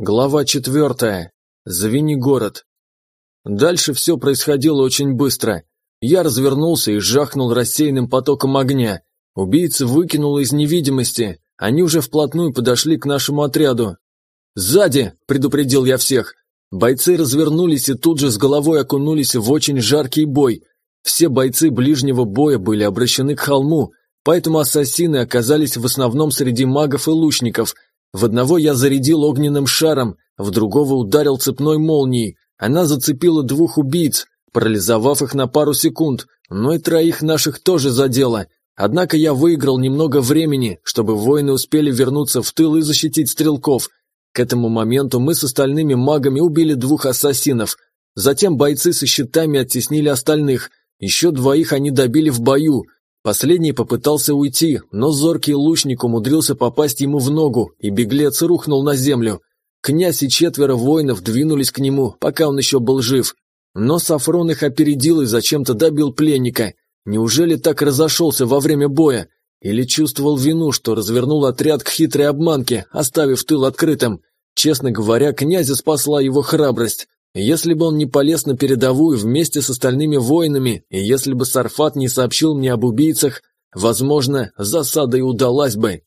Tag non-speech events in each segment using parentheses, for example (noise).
Глава четвертая. Звенигород. Дальше все происходило очень быстро. Я развернулся и жахнул рассеянным потоком огня. Убийца выкинул из невидимости. Они уже вплотную подошли к нашему отряду. «Сзади!» – предупредил я всех. Бойцы развернулись и тут же с головой окунулись в очень жаркий бой. Все бойцы ближнего боя были обращены к холму, поэтому ассасины оказались в основном среди магов и лучников – в одного я зарядил огненным шаром, в другого ударил цепной молнией. Она зацепила двух убийц, парализовав их на пару секунд, но и троих наших тоже задела. Однако я выиграл немного времени, чтобы воины успели вернуться в тыл и защитить стрелков. К этому моменту мы с остальными магами убили двух ассасинов. Затем бойцы со щитами оттеснили остальных. Еще двоих они добили в бою – Последний попытался уйти, но зоркий лучник умудрился попасть ему в ногу, и беглец рухнул на землю. Князь и четверо воинов двинулись к нему, пока он еще был жив. Но Сафрон их опередил и зачем-то добил пленника. Неужели так разошелся во время боя? Или чувствовал вину, что развернул отряд к хитрой обманке, оставив тыл открытым? Честно говоря, князя спасла его храбрость. Если бы он не полез на передовую вместе с остальными воинами, и если бы Сарфат не сообщил мне об убийцах, возможно, засада и удалась бы.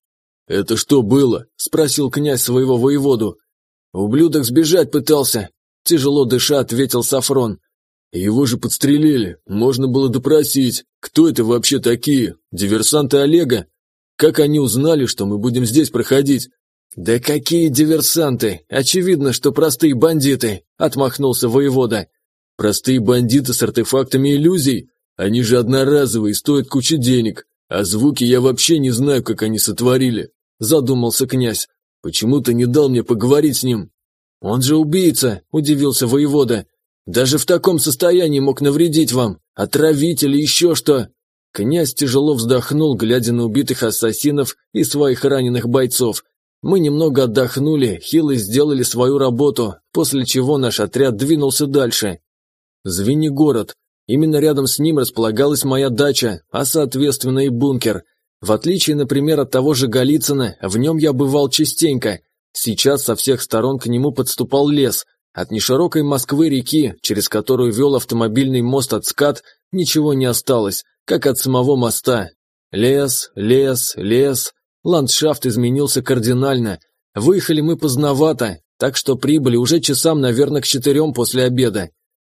«Это что было?» – спросил князь своего воеводу. «Ублюдок сбежать пытался», – тяжело дыша ответил Сафрон. «Его же подстрелили, можно было допросить. Кто это вообще такие? Диверсанты Олега? Как они узнали, что мы будем здесь проходить? «Да какие диверсанты! Очевидно, что простые бандиты!» – отмахнулся воевода. «Простые бандиты с артефактами иллюзий? Они же одноразовые, стоят кучу денег, а звуки я вообще не знаю, как они сотворили», – задумался князь. «Почему ты не дал мне поговорить с ним?» «Он же убийца!» – удивился воевода. «Даже в таком состоянии мог навредить вам, отравить или еще что!» Князь тяжело вздохнул, глядя на убитых ассасинов и своих раненых бойцов – мы немного отдохнули, хилы сделали свою работу, после чего наш отряд двинулся дальше. Звенигород. Именно рядом с ним располагалась моя дача, а соответственно и бункер. В отличие, например, от того же Голицына, в нем я бывал частенько. Сейчас со всех сторон к нему подступал лес. От неширокой Москвы-реки, через которую вел автомобильный мост от скат, ничего не осталось, как от самого моста. Лес, лес, лес. Ландшафт изменился кардинально. Выехали мы поздновато, так что прибыли уже часам, наверное, к четырем после обеда.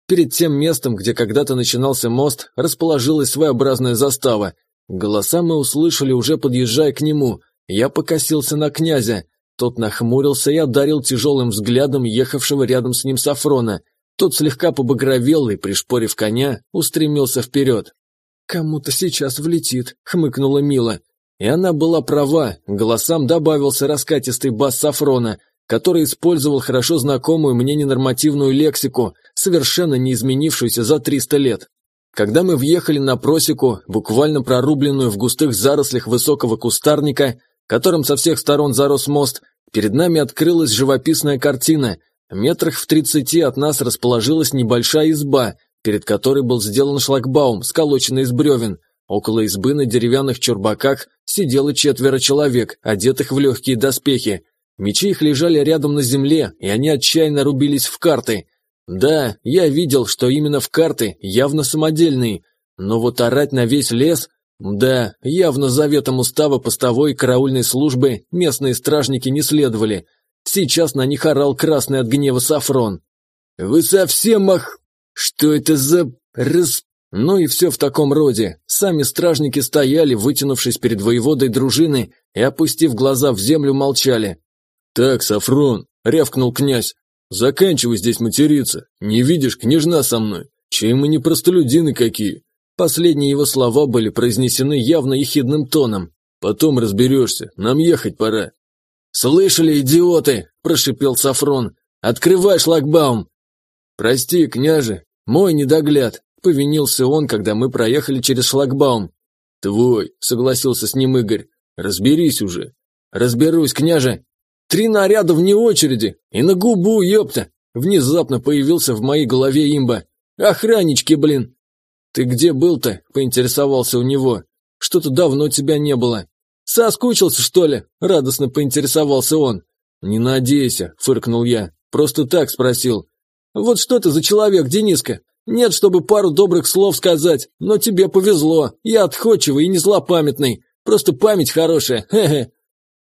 Перед тем местом, где когда-то начинался мост, расположилась своеобразная застава. Голоса мы услышали, уже подъезжая к нему. Я покосился на князя. Тот нахмурился и одарил тяжелым взглядом ехавшего рядом с ним Сафрона. Тот слегка побагровел и, пришпорив коня, устремился вперед. «Кому-то сейчас влетит», — хмыкнула Мила. И она была права, голосам добавился раскатистый бас Сафрона, который использовал хорошо знакомую мне ненормативную лексику, совершенно не изменившуюся за 300 лет. Когда мы въехали на просеку, буквально прорубленную в густых зарослях высокого кустарника, которым со всех сторон зарос мост, перед нами открылась живописная картина. Метрах в тридцати от нас расположилась небольшая изба, перед которой был сделан шлагбаум, сколоченный из бревен – Около избы на деревянных чурбаках сидело четверо человек, одетых в легкие доспехи. Мечи их лежали рядом на земле, и они отчаянно рубились в карты. Да, я видел, что именно в карты, явно самодельные. Но вот орать на весь лес... Да, явно заветом устава постовой и караульной службы местные стражники не следовали. Сейчас на них орал красный от гнева Сафрон. «Вы совсем ох... Что это за... рас... Ну и все в таком роде. Сами стражники стояли, вытянувшись перед воеводой дружины, и, опустив глаза в землю, молчали. «Так, Сафрон», — рявкнул князь, — «заканчивай здесь материться. Не видишь, княжна со мной. Чей мы не простолюдины какие». Последние его слова были произнесены явно ехидным тоном. «Потом разберешься, нам ехать пора». «Слышали, идиоты!» – прошипел Сафрон. «Открывай шлагбаум!» «Прости, княже, мой недогляд», Повинился он, когда мы проехали через шлагбаум. «Твой», — согласился с ним Игорь. «Разберись уже». «Разберусь, княже». «Три наряда вне очереди! И на губу, ёпта!» Внезапно появился в моей голове имба. «Охраннички, блин!» «Ты где был-то?» – поинтересовался у него. «Что-то давно тебя не было». «Соскучился, что ли?» – радостно поинтересовался он. Не надейся, фыркнул я. Просто так спросил. Вот что ты за человек, Дениска? Нет, чтобы пару добрых слов сказать, но тебе повезло. Я отходчивый и не злопамятный. Просто память хорошая, (laughs) хе-хе.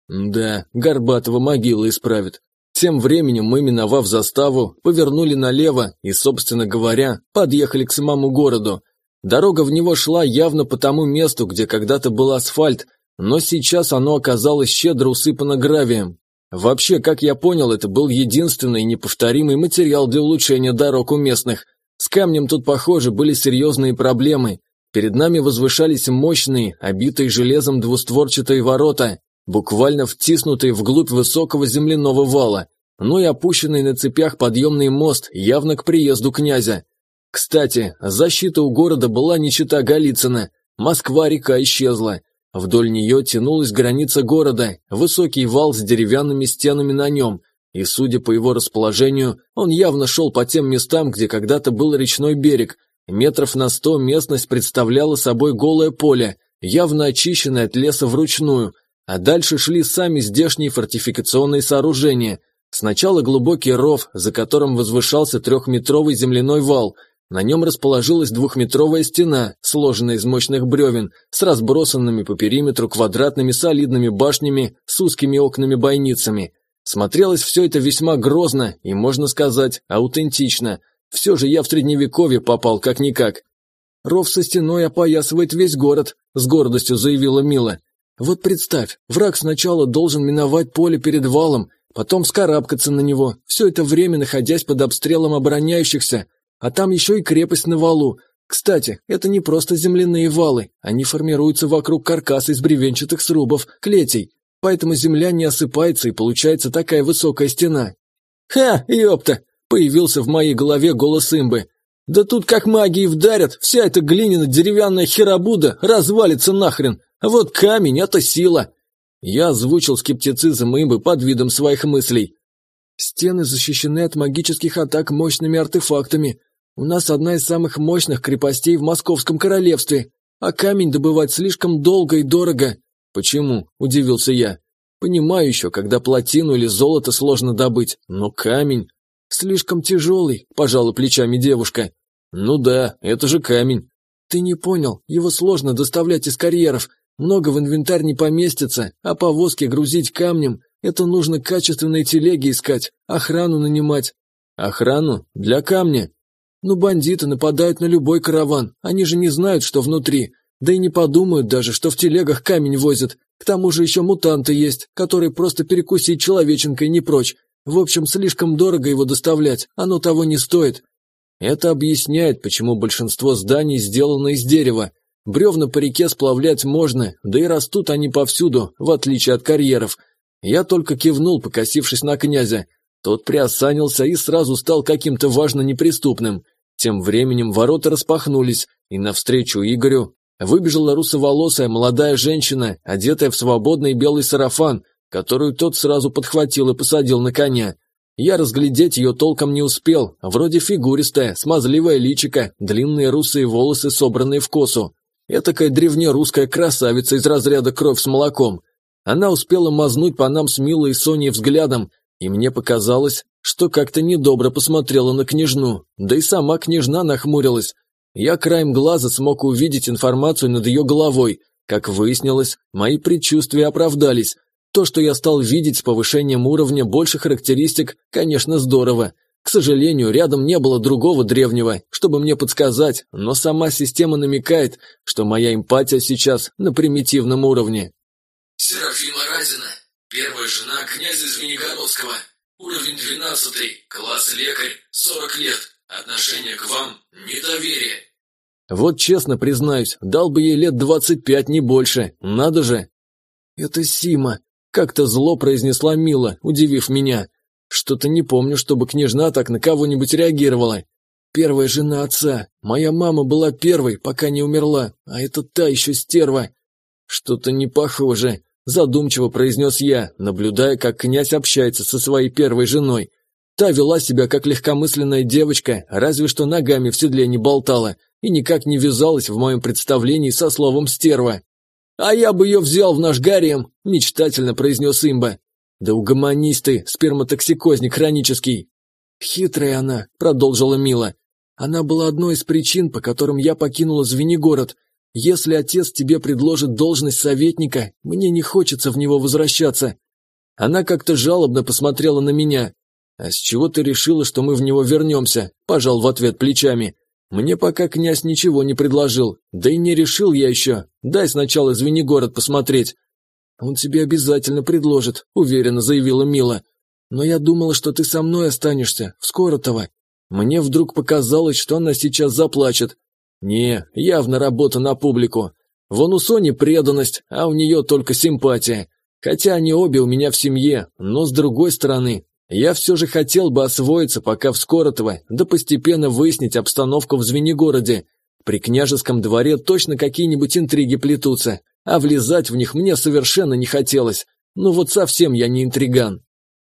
Да, Горбатова могила исправит. Тем временем мы, миновав заставу, повернули налево и, собственно говоря, подъехали к самому городу. Дорога в него шла явно по тому месту, где когда-то был асфальт, но сейчас оно оказалось щедро усыпано гравием. Вообще, как я понял, это был единственный неповторимый материал для улучшения дорог у местных. С камнем тут, похоже, были серьезные проблемы. Перед нами возвышались мощные, обитые железом двустворчатые ворота, буквально втиснутые вглубь высокого земляного вала, ну и опущенный на цепях подъемный мост, явно к приезду князя. Кстати, защита у города была не чета Голицына, Москва-река исчезла. Вдоль нее тянулась граница города, высокий вал с деревянными стенами на нем, и, судя по его расположению, он явно шел по тем местам, где когда-то был речной берег. Метров на сто местность представляла собой голое поле, явно очищенное от леса вручную, а дальше шли сами здешние фортификационные сооружения. Сначала глубокий ров, за которым возвышался трехметровый земляной вал – на нем расположилась двухметровая стена, сложенная из мощных бревен, с разбросанными по периметру квадратными солидными башнями с узкими окнами-бойницами. Смотрелось все это весьма грозно и, можно сказать, аутентично. Все же я в средневековье попал как-никак. «Ров со стеной опоясывает весь город», – с гордостью заявила Мила. «Вот представь, враг сначала должен миновать поле перед валом, потом скарабкаться на него, все это время находясь под обстрелом обороняющихся, а там еще и крепость на валу. Кстати, это не просто земляные валы, они формируются вокруг каркаса из бревенчатых срубов, клетей, поэтому земля не осыпается и получается такая высокая стена. «Ха, ёпта!» – появился в моей голове голос имбы. «Да тут как магии вдарят, вся эта глиняная деревянная херабуда развалится нахрен, а вот камень – это сила!» Я озвучил скептицизм имбы под видом своих мыслей. Стены защищены от магических атак мощными артефактами. У нас одна из самых мощных крепостей в Московском королевстве, а камень добывать слишком долго и дорого. Почему? Удивился я. Понимаю еще, когда плотину или золото сложно добыть, но камень... Слишком тяжелый, пожала плечами девушка. Ну да, это же камень. Ты не понял, его сложно доставлять из карьеров, много в инвентарь не поместится, а повозки грузить камнем – это нужно качественные телеги искать, охрану нанимать. Охрану? Для камня? Ну, бандиты нападают на любой караван, они же не знают, что внутри, да и не подумают даже, что в телегах камень возят. К тому же еще мутанты есть, которые просто перекусить человеченкой не прочь. В общем, слишком дорого его доставлять, оно того не стоит. Это объясняет, почему большинство зданий сделано из дерева. Бревна по реке сплавлять можно, да и растут они повсюду, в отличие от карьеров. Я только кивнул, покосившись на князя. Тот приосанился и сразу стал каким-то важно неприступным. Тем временем ворота распахнулись, и навстречу Игорю выбежала русоволосая молодая женщина, одетая в свободный белый сарафан, которую тот сразу подхватил и посадил на коня. Я разглядеть ее толком не успел, вроде фигуристая, смазливая личика, длинные русые волосы, собранные в косу. Этакая древнерусская красавица из разряда кровь с молоком. Она успела мазнуть по нам с Милой Соней взглядом, и мне показалось, что как-то недобро посмотрела на княжну, да и сама княжна нахмурилась. Я краем глаза смог увидеть информацию над ее головой. Как выяснилось, мои предчувствия оправдались. То, что я стал видеть с повышением уровня больше характеристик, конечно, здорово. К сожалению, рядом не было другого древнего, чтобы мне подсказать, но сама система намекает, что моя эмпатия сейчас на примитивном уровне. Серафима Разина, Первая жена князя Звенигородского. Уровень 12, класс лекарь, 40 лет. Отношение к вам – недоверие. Вот честно признаюсь, дал бы ей лет 25, не больше. Надо же. Это Сима. Как-то зло произнесла Мила, удивив меня. Что-то не помню, чтобы княжна так на кого-нибудь реагировала. Первая жена отца. Моя мама была первой, пока не умерла, а это та еще стерва. Что-то не похоже. Задумчиво произнес я, наблюдая, как князь общается со своей первой женой. Та вела себя как легкомысленная девочка, разве что ногами в седле не болтала, и никак не вязалась в моем представлении со словом «стерва». «А я бы ее взял в наш гарем», – мечтательно произнес имба. Да угомонись ты, сперматоксикозник хронический. Хитрая она, продолжила Мила. Она была одной из причин, по которым я покинула Звенигород. Если отец тебе предложит должность советника, мне не хочется в него возвращаться. Она как-то жалобно посмотрела на меня. «А с чего ты решила, что мы в него вернемся?» – пожал в ответ плечами. «Мне пока князь ничего не предложил, да и не решил я еще. Дай сначала Звенигород посмотреть». «Он тебе обязательно предложит», – уверенно заявила Мила. «Но я думала, что ты со мной останешься, в Скоротово. Мне вдруг показалось, что она сейчас заплачет. Не, явно работа на публику. Вон у Сони преданность, а у нее только симпатия. Хотя они обе у меня в семье, но с другой стороны, я все же хотел бы освоиться пока в Скоротово, да постепенно выяснить обстановку в Звенигороде. При княжеском дворе точно какие-нибудь интриги плетутся, а влезать в них мне совершенно не хотелось. Ну вот совсем я не интриган.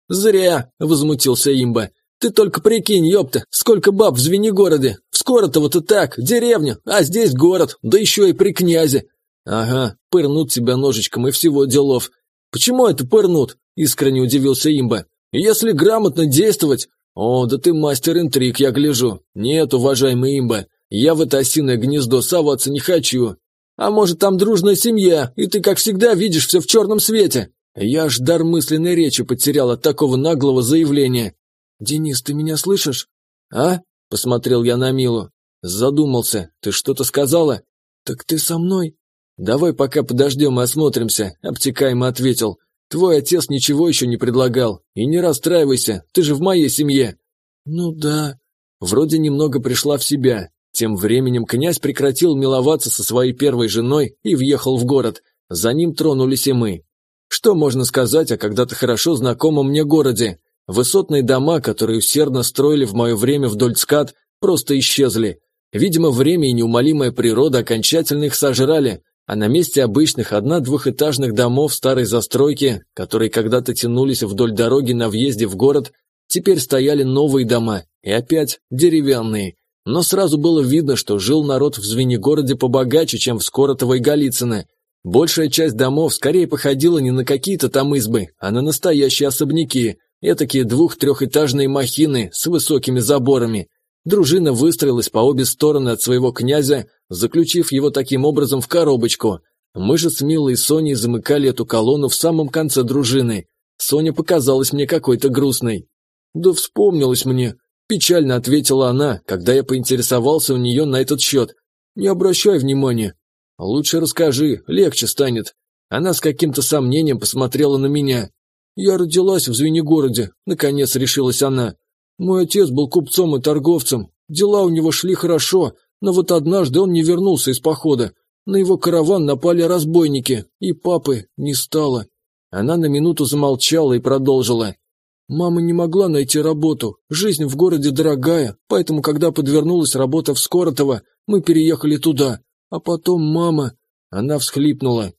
«Зря!» – возмутился имба. «Ты только прикинь, ёпта, сколько баб в Звенигороде! В Скоротово-то так, деревня, а здесь город, да еще и при князе!» «Ага, пырнут тебя ножичком и всего делов. «Почему это пырнут?» – искренне удивился имба. «Если грамотно действовать...» «О, да ты мастер интриг, я гляжу. Нет, уважаемый имба, я в это осиное гнездо соваться не хочу. А может, там дружная семья, и ты, как всегда, видишь все в черном свете?» Я аж дар мысленной речи потерял от такого наглого заявления. «Денис, ты меня слышишь?» «А?» – посмотрел я на Милу. Задумался. «Ты что-то сказала?» «Так ты со мной?» «Давай пока подождем и осмотримся», — обтекаемо ответил. «Твой отец ничего еще не предлагал. И не расстраивайся, ты же в моей семье». «Ну да». Вроде немного пришла в себя. Тем временем князь прекратил миловаться со своей первой женой и въехал в город. За ним тронулись и мы. Что можно сказать о когда-то хорошо знакомом мне городе? Высотные дома, которые усердно строили в мое время вдоль скат, просто исчезли. Видимо, время и неумолимая природа окончательно их сожрали, а на месте обычных одна-двухэтажных домов старой застройки, которые когда-то тянулись вдоль дороги на въезде в город, теперь стояли новые дома, и опять деревянные. Но сразу было видно, что жил народ в Звенигороде побогаче, чем в Скоротово и Голицыно. Большая часть домов скорее походила не на какие-то там избы, а на настоящие особняки, этакие двух-трехэтажные махины с высокими заборами. Дружина выстроилась по обе стороны от своего князя, заключив его таким образом в коробочку. Мы же с Милой и Соней замыкали эту колонну в самом конце дружины. Соня показалась мне какой-то грустной. «Да вспомнилось мне», – печально ответила она, когда я поинтересовался у нее на этот счет. «Не обращай внимания». «Лучше расскажи, легче станет». Она с каким-то сомнением посмотрела на меня. «Я родилась в Звенигороде», – наконец решилась она. «Мой отец был купцом и торговцем. Дела у него шли хорошо, но вот однажды он не вернулся из похода. На его караван напали разбойники, и папы не стало. Она на минуту замолчала и продолжила. Мама не могла найти работу, жизнь в городе дорогая, поэтому, когда подвернулась работа в Скоротово, мы переехали туда. А потом мама... Она всхлипнула.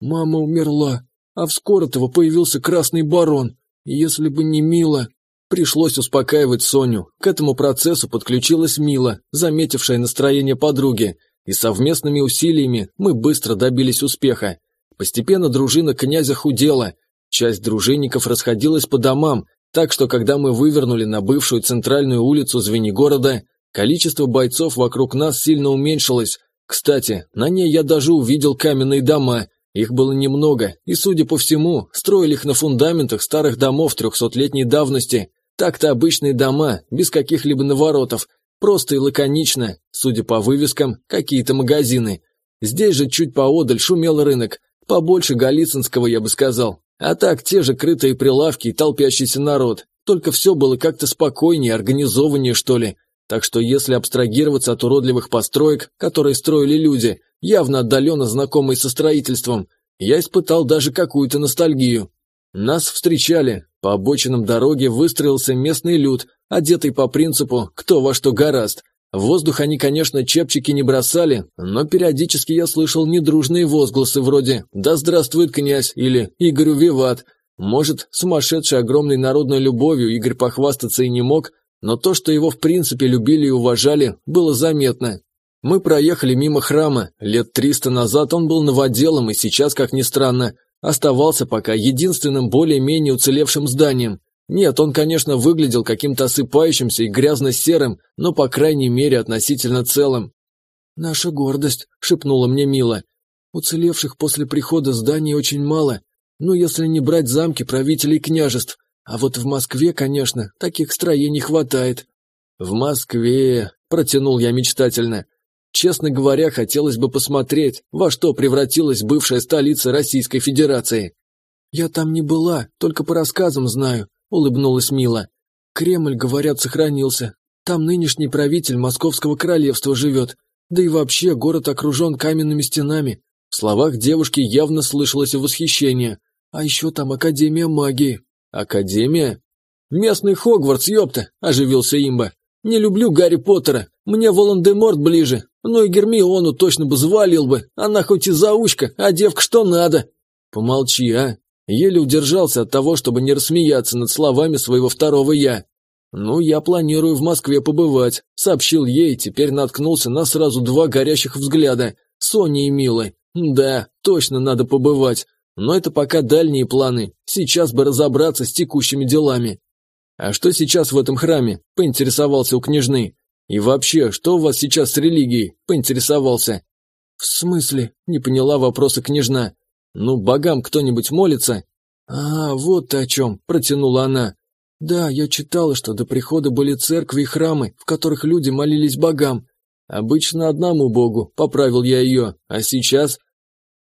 Мама умерла, а в Скоротово появился красный барон. Если бы не Мила... Пришлось успокаивать Соню. К этому процессу подключилась Мила, заметившая настроение подруги, и совместными усилиями мы быстро добились успеха. Постепенно дружина князя худела, часть дружинников расходилась по домам, так что когда мы вывернули на бывшую центральную улицу Звенигорода, количество бойцов вокруг нас сильно уменьшилось. Кстати, на ней я даже увидел каменные дома, их было немного, и, судя по всему, строили их на фундаментах старых домов трехсотлетней давности. Так-то обычные дома, без каких-либо наворотов, просто и лаконично, судя по вывескам, какие-то магазины. Здесь же чуть поодаль шумел рынок, побольше Голицынского, я бы сказал. А так, те же крытые прилавки и толпящийся народ. Только все было как-то спокойнее, организованнее, что ли. Так что если абстрагироваться от уродливых построек, которые строили люди, явно отдаленно знакомые со строительством, я испытал даже какую-то ностальгию. Нас встречали, по обочинам дороги выстроился местный люд, одетый по принципу «кто во что гораст». В воздух они, конечно, чепчики не бросали, но периодически я слышал недружные возгласы вроде «Да здравствует князь» или «Игорю виват». Может, сумасшедший огромной народной любовью Игорь похвастаться и не мог, но то, что его в принципе любили и уважали, было заметно. Мы проехали мимо храма, лет триста назад он был новоделом и сейчас, как ни странно, оставался пока единственным более-менее уцелевшим зданием. Нет, он, конечно, выглядел каким-то осыпающимся и грязно-серым, но, по крайней мере, относительно целым. «Наша гордость», — шепнула мне Мила. «Уцелевших после прихода зданий очень мало, ну, если не брать замки правителей княжеств. А вот в Москве, конечно, таких строений хватает». «В Москве», — протянул я мечтательно. Честно говоря, хотелось бы посмотреть, во что превратилась бывшая столица Российской Федерации. «Я там не была, только по рассказам знаю», — улыбнулась Мила. «Кремль, говорят, сохранился. Там нынешний правитель Московского королевства живет. Да и вообще город окружен каменными стенами. В словах девушки явно слышалось восхищение. А еще там Академия магии. Академия? Местный Хогвартс, ёпта, оживился имба. Не люблю Гарри Поттера, мне Волан-де-Морт ближе. Ну и Гермиону точно бы завалил бы. Она хоть и заучка, а девка что надо. Помолчи, а. Еле удержался от того, чтобы не рассмеяться над словами своего второго «я». «Ну, я планирую в Москве побывать», — сообщил ей, теперь наткнулся на сразу два горящих взгляда. Соня и Мила. Да, точно надо побывать. Но это пока дальние планы. Сейчас бы разобраться с текущими делами. А что сейчас в этом храме? Поинтересовался у княжны. И вообще, что у вас сейчас с религией? Поинтересовался. В смысле? Не поняла вопроса княжна. Ну, богам кто-нибудь молится? А, вот ты о чем, протянула она. Да, я читала, что до прихода были церкви и храмы, в которых люди молились богам. Обычно одному богу, поправил я ее, а сейчас...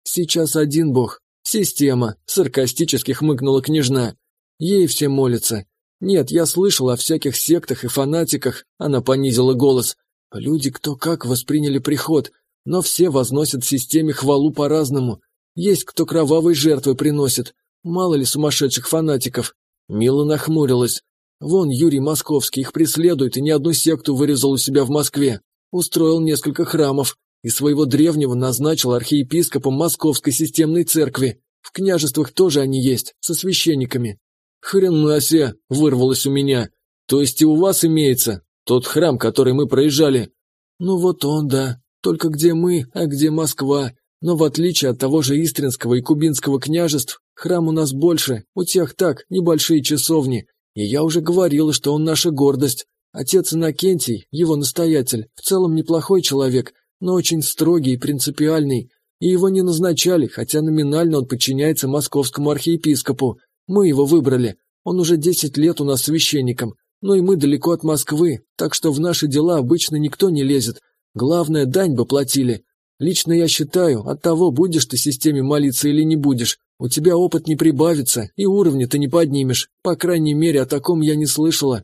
Сейчас один бог. Система, саркастически хмыкнула княжна. Ей все молятся. Нет, я слышала о всяких сектах и фанатиках, она понизила голос. Люди кто как восприняли приход, но все возносят системе хвалу по-разному. Есть кто кровавые жертвы приносит. Мало ли сумасшедших фанатиков. Мила нахмурилась. Вон Юрий Московский их преследует и ни одну секту вырезал у себя в Москве. Устроил несколько храмов и своего древнего назначил архиепископом Московской системной церкви. В княжествах тоже они есть, со священниками. Хрена себе, вырвалось у меня. То есть и у вас имеется тот храм, который мы проезжали? Ну вот он, да. Только где мы, а где Москва. Но в отличие от того же Истринского и Кубинского княжеств, Храм у нас больше, у тех так, небольшие часовни. И я уже говорила, что он наша гордость. Отец Иннокентий, его настоятель, в целом неплохой человек, но очень строгий и принципиальный. И его не назначали, хотя номинально он подчиняется московскому архиепископу. Мы его выбрали. Он уже десять лет у нас священником. Ну и мы далеко от Москвы, так что в наши дела обычно никто не лезет. Главное, дань бы платили. Лично я считаю, от того, будешь ты системе молиться или не будешь, у тебя опыт не прибавится, и уровня ты не поднимешь. По крайней мере, о таком я не слышала.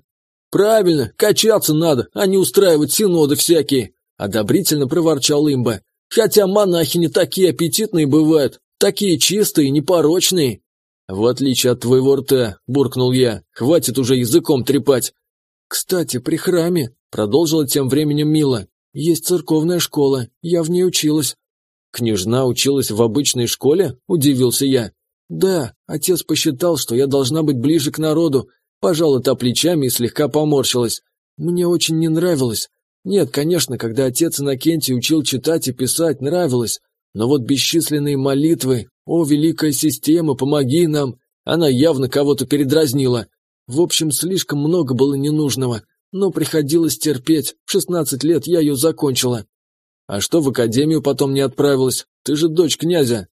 Правильно, качаться надо, а не устраивать синоды всякие, одобрительно проворчал имба. Хотя монахи не такие аппетитные бывают, такие чистые, непорочные. В отличие от твоего рта, буркнул я, хватит уже языком трепать. Кстати, при храме, продолжила тем временем Мила, есть церковная школа, я в ней училась. Княжна училась в обычной школе? Удивился я. Да, отец посчитал, что я должна быть ближе к народу, пожала та плечами и слегка поморщилась. Мне очень не нравилось. Нет, конечно, когда отец Иннокентий учил читать и писать, нравилось. Но вот бесчисленные молитвы, о, великая система, помоги нам, она явно кого-то передразнила. В общем, слишком много было ненужного. Но приходилось терпеть. В шестнадцать лет я ее закончила. А что в академию потом не отправилась? Ты же дочь князя.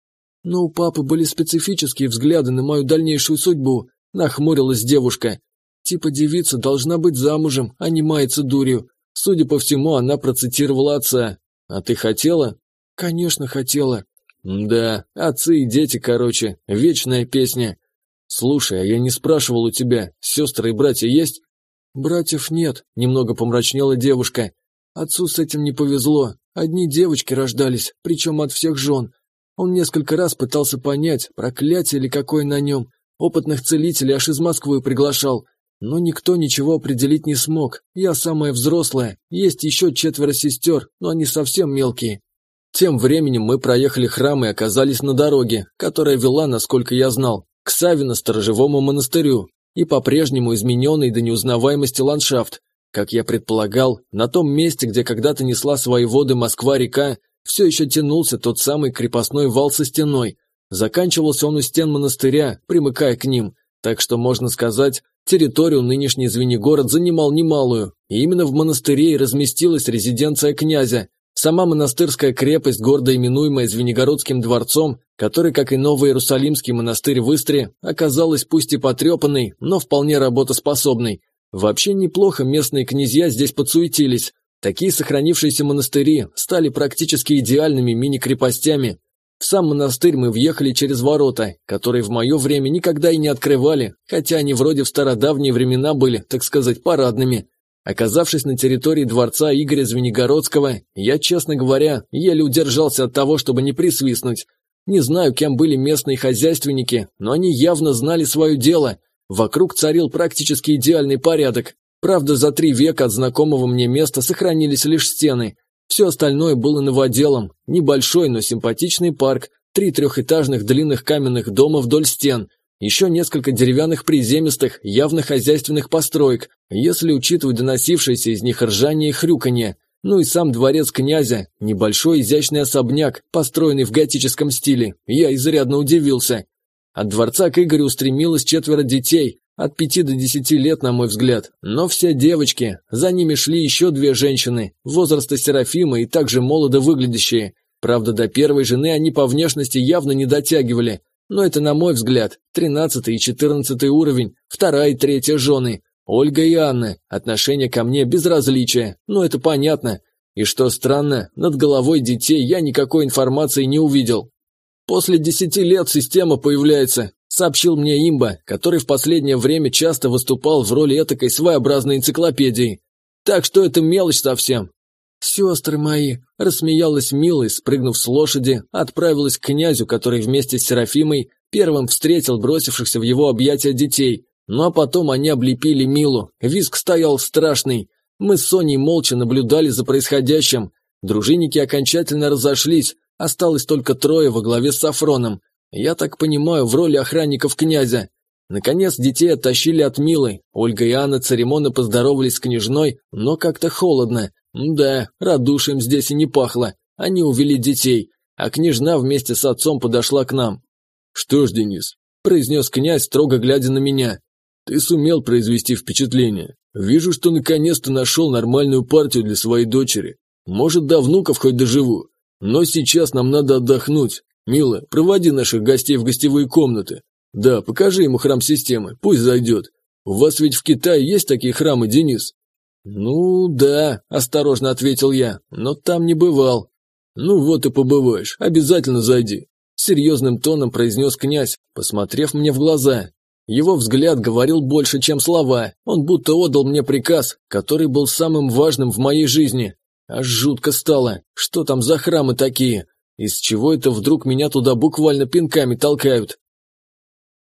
Но у папы были специфические взгляды на мою дальнейшую судьбу. Нахмурилась девушка. Типа девица должна быть замужем, а не мается дурью. Судя по всему, она процитировала отца. А ты хотела? Конечно, хотела. Да, отцы и дети, короче, вечная песня. Слушай, а я не спрашивал у тебя, сестры и братья есть? «Братьев нет», — немного помрачнела девушка. «Отцу с этим не повезло. Одни девочки рождались, причем от всех жен. Он несколько раз пытался понять, проклятие ли какое на нем. Опытных целителей аж из Москвы приглашал. Но никто ничего определить не смог. Я самая взрослая. Есть еще четверо сестер, но они совсем мелкие». Тем временем мы проехали храм и оказались на дороге, которая вела, насколько я знал, к Савино-сторожевому монастырю, и по-прежнему измененный до неузнаваемости ландшафт. Как я предполагал, на том месте, где когда-то несла свои воды Москва-река, все еще тянулся тот самый крепостной вал со стеной, Заканчивался он у стен монастыря, примыкая к ним, так что, можно сказать, территорию нынешний Звенигород занимал немалую, и именно в монастыре и разместилась резиденция князя, Сама монастырская крепость, гордо именуемая Звенигородским дворцом, который, как и Новый Иерусалимский монастырь в Истре, оказалась пусть и потрепанной, но вполне работоспособной. Вообще неплохо местные князья здесь подсуетились. Такие сохранившиеся монастыри стали практически идеальными мини-крепостями. В сам монастырь мы въехали через ворота, которые в мое время никогда и не открывали, хотя они вроде в стародавние времена были, так сказать, парадными. Оказавшись на территории дворца Игоря Звенигородского, я, честно говоря, еле удержался от того, чтобы не присвистнуть. Не знаю, кем были местные хозяйственники, но они явно знали свое дело. Вокруг царил практически идеальный порядок. Правда, за три века от знакомого мне места сохранились лишь стены. Все остальное было новоделом. Небольшой, но симпатичный парк, три трехэтажных длинных каменных дома вдоль стен, еще несколько деревянных приземистых, явно хозяйственных построек, если учитывать доносившееся из них ржание и хрюканье. Ну и сам дворец князя, небольшой изящный особняк, построенный в готическом стиле. Я изрядно удивился. От дворца к Игорю устремилось четверо детей, от пяти до десяти лет, на мой взгляд. Но все девочки, за ними шли еще две женщины, возраста Серафима и также молодо выглядящие. Правда, до первой жены они по внешности явно не дотягивали, но это, на мой взгляд, тринадцатый и четырнадцатый уровень, вторая и третья жены. Ольга и Анна, отношение ко мне безразличие, но это понятно. И что странно, над головой детей я никакой информации не увидел. После десяти лет система появляется, сообщил мне имба, который в последнее время часто выступал в роли этакой своеобразной энциклопедии. Так что это мелочь совсем. «Сестры мои!» – рассмеялась Мила спрыгнув с лошади, отправилась к князю, который вместе с Серафимой первым встретил бросившихся в его объятия детей. Ну а потом они облепили Милу. Виск стоял страшный. Мы с Соней молча наблюдали за происходящим. Дружинники окончательно разошлись, осталось только трое во главе с Сафроном. Я так понимаю, в роли охранников князя. Наконец детей оттащили от Милы. Ольга и Анна церемонно поздоровались с княжной, но как-то холодно. Да, радушием здесь и не пахло. Они увели детей, а княжна вместе с отцом подошла к нам. «Что ж, Денис», – произнес князь, строго глядя на меня, – «ты сумел произвести впечатление. Вижу, что наконец-то нашел нормальную партию для своей дочери. Может, до внуков хоть доживу. Но сейчас нам надо отдохнуть. Мила, проводи наших гостей в гостевые комнаты. Да, покажи ему храм системы, пусть зайдет. У вас ведь в Китае есть такие храмы, Денис?» «Ну, да», – осторожно ответил я, – «но там не бывал». «Ну вот и побываешь, обязательно зайди», – серьезным тоном произнес князь, посмотрев мне в глаза. Его взгляд говорил больше, чем слова, он будто отдал мне приказ, который был самым важным в моей жизни. Аж жутко стало, что там за храмы такие, из чего это вдруг меня туда буквально пинками толкают.